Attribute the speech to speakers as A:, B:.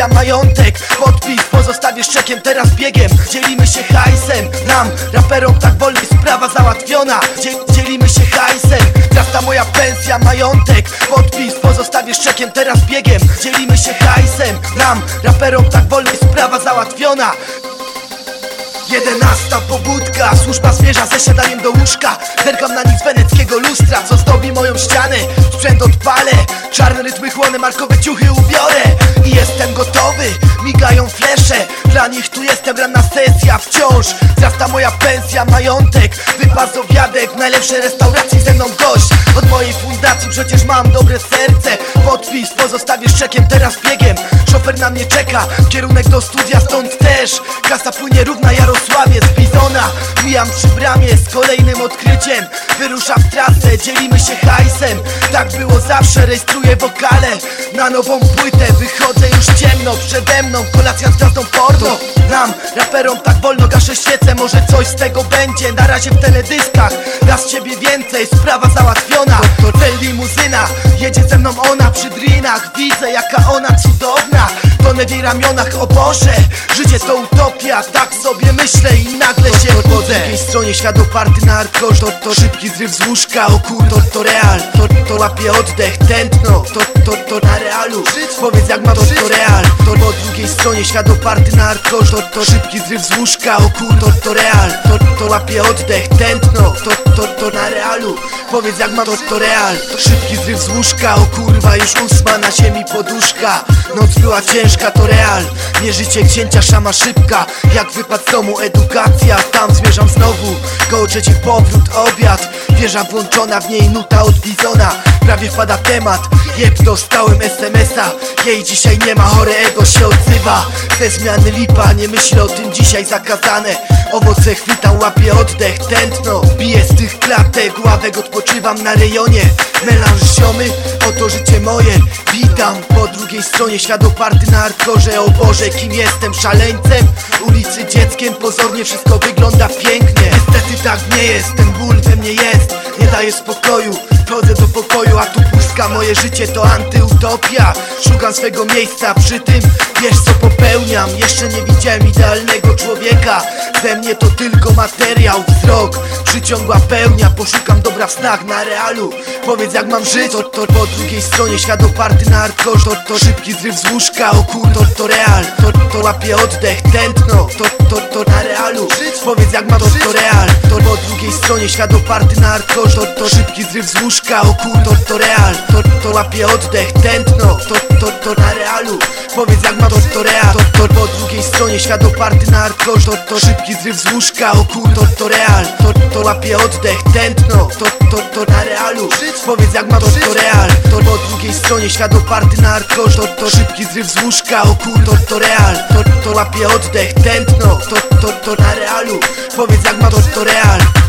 A: Akcja majątek, podpis pozostawisz czekiem, teraz biegiem. Dzielimy się hajsem, nam raperom tak wolniej sprawa załatwiona. Dzielimy się hajsem, teraz ta moja pensja majątek. Podpis pozostawisz czekiem, teraz biegiem. Dzielimy się hajsem, nam raperom tak wolniej sprawa załatwiona. Jedenasta pobudka Służba zmierza ze siadaniem do łóżka. Zerkam na nic weneckiego lustra Co zdobi moją ścianę. Sprzęt odpalę Czarne rytmy chłonę Markowe ciuchy ubiorę. I jestem gotowy Migają flesze. Dla nich tu jestem ranna sesja Wciąż wzrasta moja pensja. Majątek Wypas obiadek W najlepszej restauracji ze mną gość. Od mojej fundacji przecież mam dobre serce. Podpis pozostawię szczekiem Teraz biegiem Szofer na mnie czeka. Kierunek do studia stąd też. Kasa płynie równa Jarosławie z Bizona. Mijam przy bramie z kolejnym odkryciem. Wyruszam w trasę, dzielimy się hajsem. Tak było zawsze, rejestruję wokale. Na nową płytę wychodzę już ciemno. Przede mną kolacja z gwiazdą porno Nam, raperom tak wolno gaszę świecę Może coś z tego będzie, na razie w teledyskach Raz ciebie więcej, sprawa załatwiona. To cel limuzyna, jedzie ze mną ona przy drinach. Widzę jaka ona cudowna. Tonę w jej ramionach, o Boże. Życie to utopia, tak sobie myślę i nagle się budzę Po drugiej stronie świat oparty na hardkorze to, to szybki zryw z łóżka, o kur, to, to real. To, to łapie oddech, tętno, to, to, to na realu. Powiedz jak ma to, to real. To po drugiej stronie świat oparty na hardkorze to, to szybki zryw z łóżka, o kur, to, to real. To, to łapie oddech, tętno, to, to, to na realu. Powiedz jak ma to, to real. To szybki zryw z łóżka, o kurwa już ósma na ziemi poduszka. Noc była ciężka, to real. Nie życie księcia, szama szybka. Jak wypad z domu, edukacja. Tam zmierzam znowu. Koło trzeci powrót, obiad. Wieża włączona, w niej nuta od Prawie wpada temat. Jeb dostałem SMS-a Jej dzisiaj nie ma, chore ego się odzywa Ze zmiany lipa, nie myślę o tym dzisiaj zakazane. Owoce chwytam, łapię oddech, tętno. Biję z tych klatek, ławek odpoczywam na rejonie. Melanż ziomy, oto życie moje. Witam po drugiej stronie świat oparty na hardkorze. O Boże, kim jestem? Szaleńcem? Ulicy dzieckiem, pozornie wszystko wygląda pięknie. Niestety tak nie jest, ten ból we mnie jest. Nie daje spokoju, wchodzę do pokoju A tu pustka, moje życie to antyutopia. Szukam swego miejsca przy tym Wiesz co popełniam, jeszcze nie widziałem idealnego człowieka. Ze mnie to tylko materiał, wzrok. Przyciągła pełnia, poszukam dobra w snach na realu. Powiedz jak mam żyć, to, to po drugiej stronie świat oparty na hardkorze to, to szybki zryw z łóżka, o kur, to, to real. To, to łapie oddech, tętno, to, to, to na realu. Powiedz jak mam to, to real. To po drugiej stronie świat oparty na hardkorze to, to szybki zryw z łóżka, o kur, to, to real. To, to łapie oddech, tętno, to, to, to na realu. Powiedz jak mam to, to real to, to po drugiej stronie świat oparty na hardkorze to, to szybki zryw z łóżka, o kur, to, to real. To, to łapie oddech, tętno, to, to, to na realu. Powiedz jak mam to, to real. To po drugiej stronie świat oparty na hardkorze to, to szybki zryw z łóżka, o kur, to, to real. To, to łapie oddech, tętno, to, to, to na realu. Powiedz jak mam to, to real